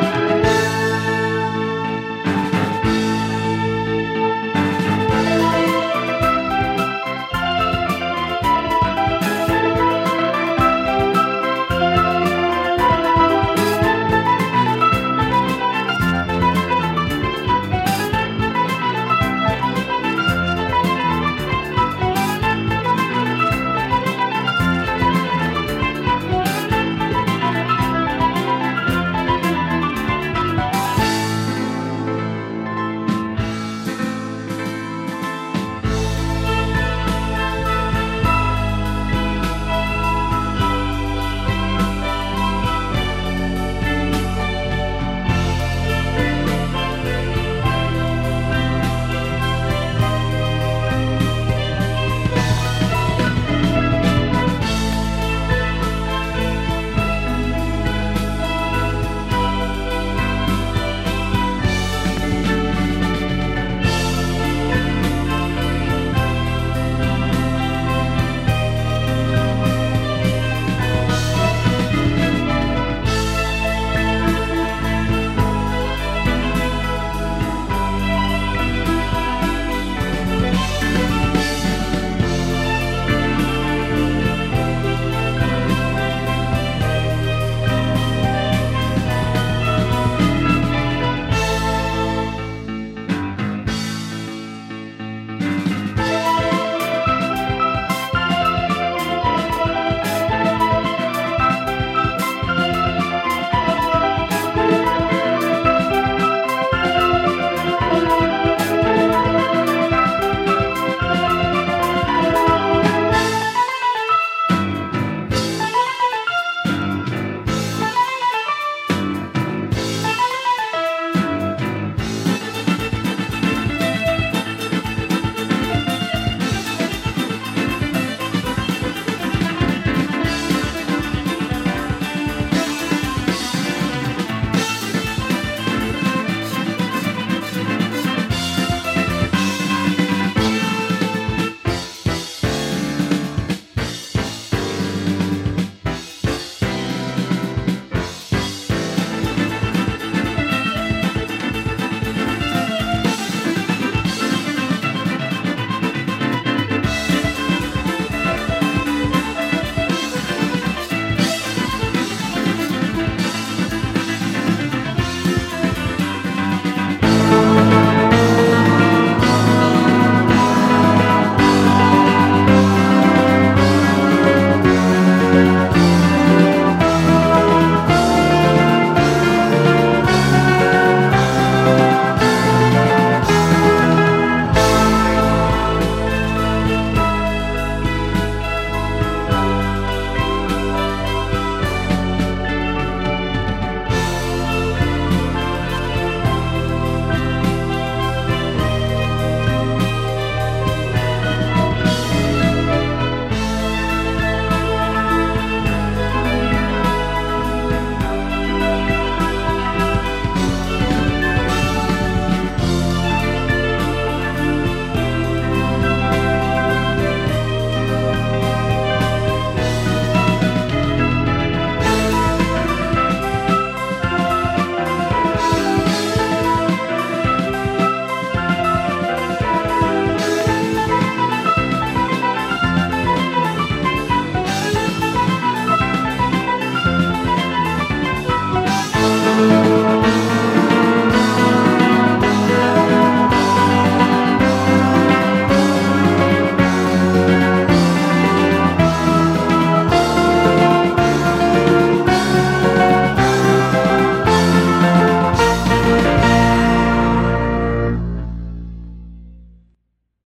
Bye.